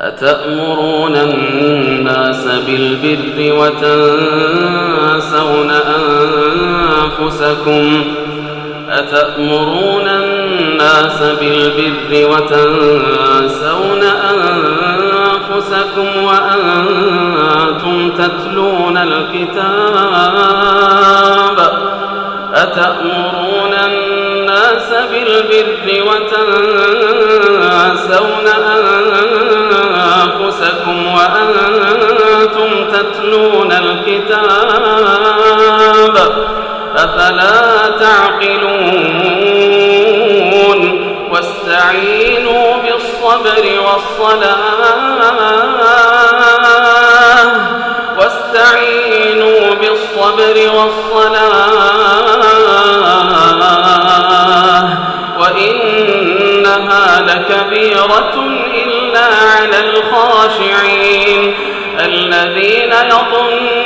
أتأمرون الناس بالبر وتنسون أنفسكم؟ أتأمرون الناس بالبر وتنسون أنفسكم وأنتم تتلون الكتاب؟ أتأمرون الناس بالبر وتنسون أنفسكم الكتاب أفلا تعقلون؟ واستعينوا بالصبر والصلاة واستعينوا بالصبر والصلاة وإنها لكبيرة إلا على الخاشعين الذين يظنون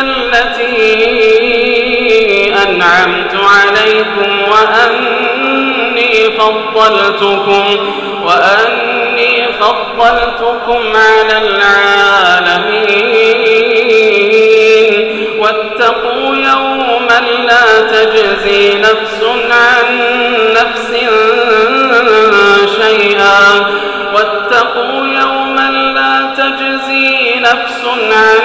التي أنعمت عليكم وأني فضلتكم وأني فضلتكم على العالمين. واتقوا يوما لا تجزي نفس عن نفس شيئا. واتقوا يوما لا تجزي نفس عن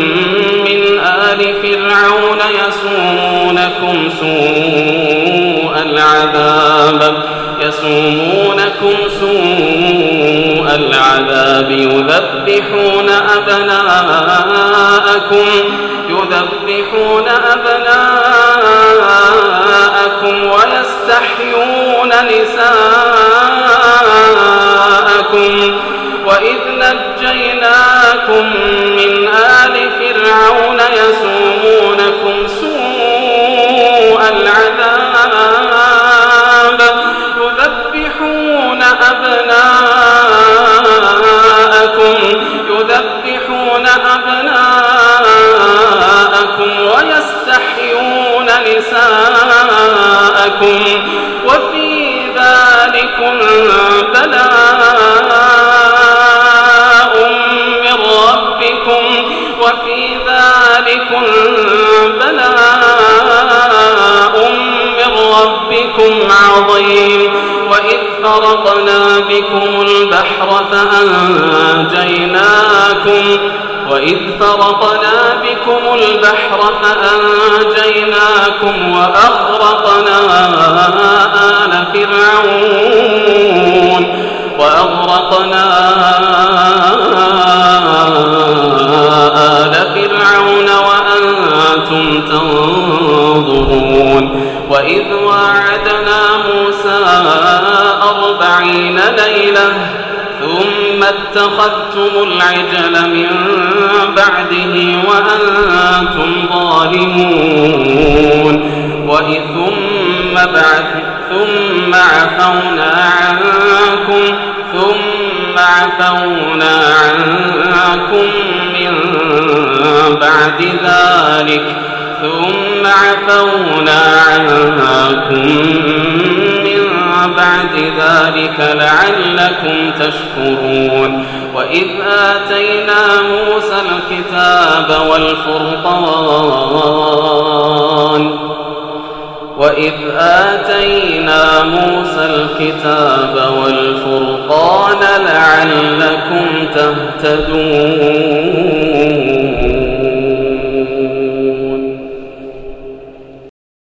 العذاب يسومونكم سوء العذاب يذبحون أبناءكم يذبحون أبناءكم. أبناءكم يذبحون أبناءكم ويستحيون نساءكم وفي ذلكم بلاء فرقنا بكم البحر فأنجيناكم وإذ فرقنا بكم البحر فأنجيناكم وأغرقنا آل فرعون وأغرقنا آل فرعون وأنتم تنظرون وإذ واعدنا موسى أربعين ليلة ثم اتخذتم العجل من بعده وأنتم ظالمون وإذ ثم بعث ثم عفونا عنكم ثم عفونا عنكم من بعد ذلك. ثم عفونا عنكم لعلكم تشكرون وإذ آتينا موسى الكتاب والفرقان وإذ آتينا موسى الكتاب والفرقان لعلكم تهتدون